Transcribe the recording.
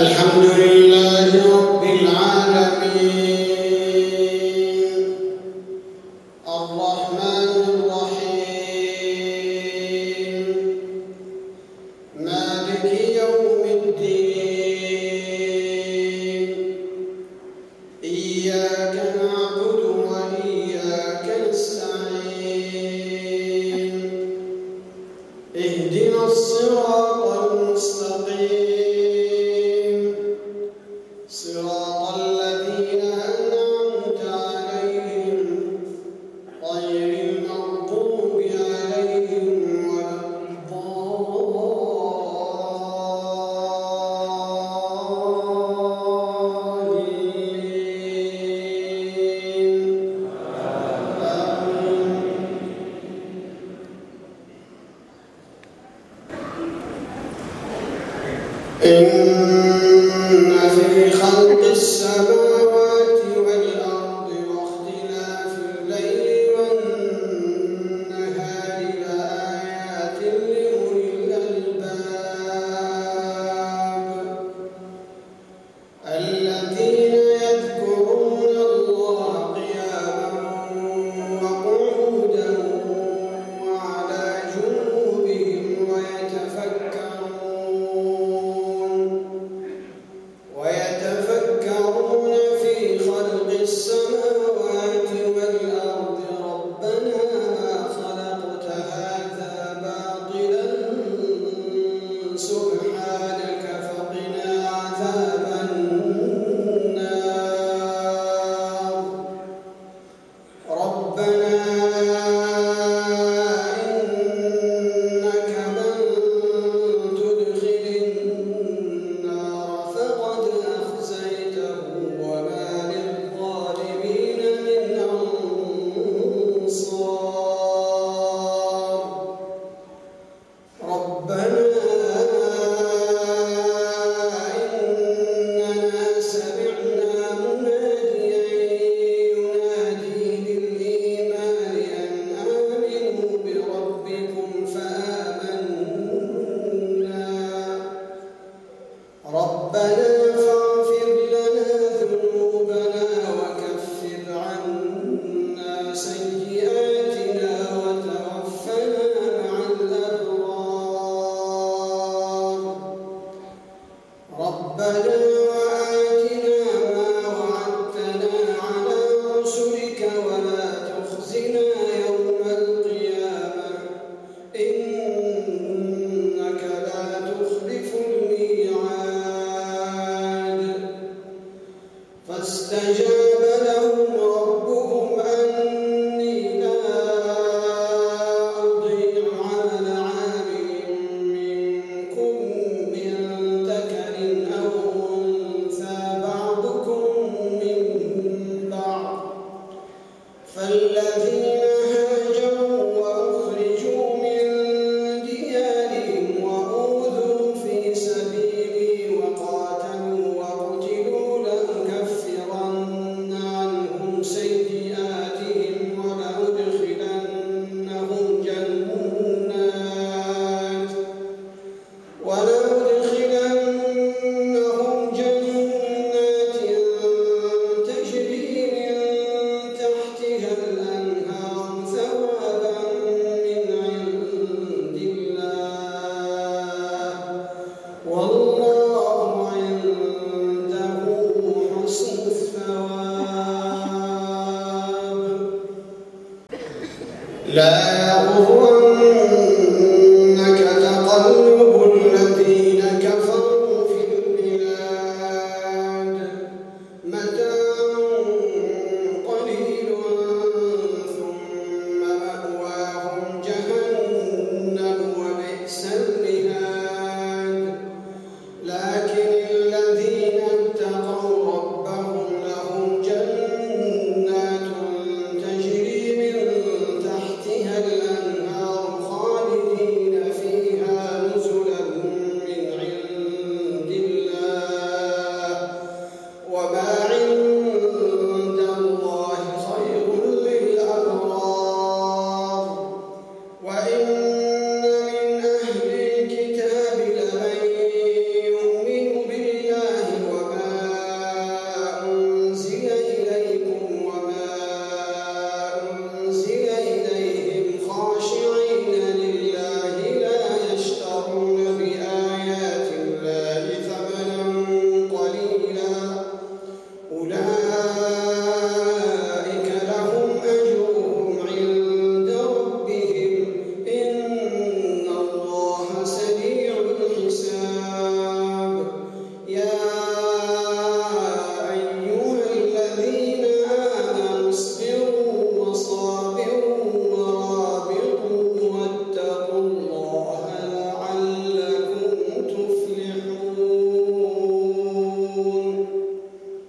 الحمد لله إن ربنا